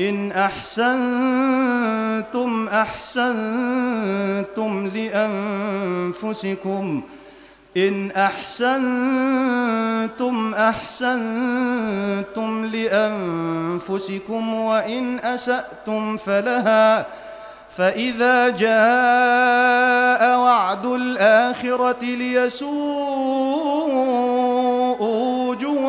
إن أحسنتم أحسنتم لأنفسكم. إن أحسنتم أحسنتم لأنفسكم وإن أسأتم فلها. فإذا جاء وعد الآخرة ليسوءوا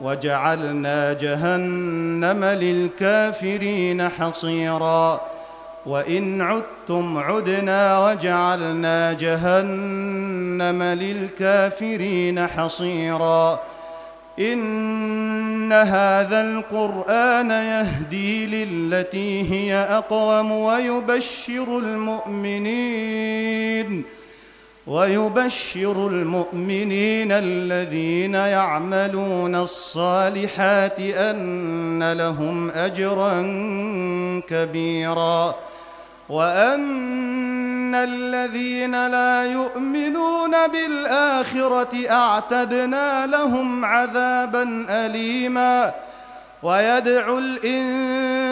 وجعلنا جهنم للكافرين حصيرا. وإن عدتم عدنا وجعلنا جهنم للكافرين حصيرا. إن هذا القرآن يهدي للتي هي أقوم ويبشر المؤمنين. ويبشر المؤمنين الذين يعملون الصالحات أن لهم أجرا كبيرا وأن الذين لا يؤمنون بالآخرة أعتدنا لهم عذابا أليما ويدعو الإنسان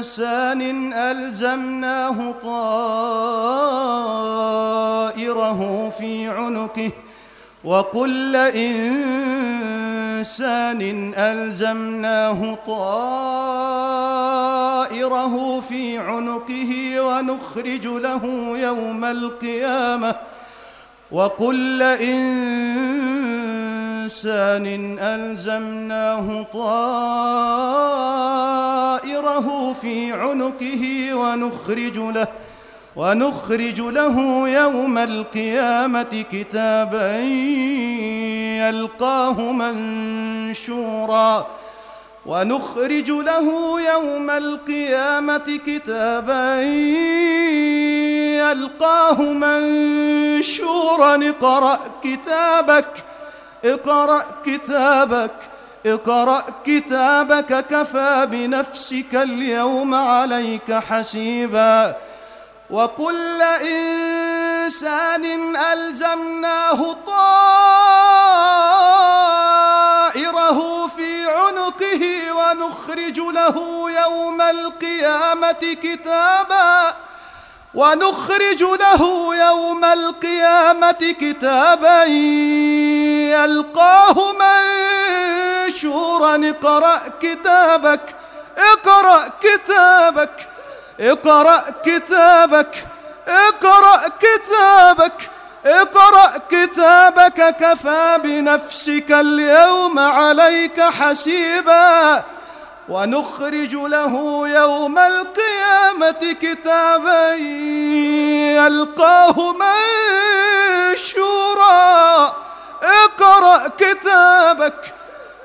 إنسان ألزمناه طائره في عنقه وكل إنسان ألزمناه طائره في عنقه ونخرج له يوم القيامة وكل إنسان ألزمناه طائره في عنقه ونخرج له ونخرج له يوم القيامة كتابا يلقاه منشورا. ونخرج له يوم القيامة كتابا يلقاه منشورا. اقرأ كتابك اقرأ كتابك. اقرأ كتابك كفى بنفسك اليوم عليك حسيبا. وكل إنسان ألزمناه طائره في عنقه ونخرج له يوم القيامة كتابا. ونخرج له يوم القيامة كتابا. يلقاه منشورا اقرأ كتابك اقرأ كتابك اقرأ كتابك اقرأ كتابك اقرأ كتابك كفى بنفسك اليوم عليك حسيبا. ونخرج له يوم القيامة كتابا يلقاه منشورا. اقرأ كتابك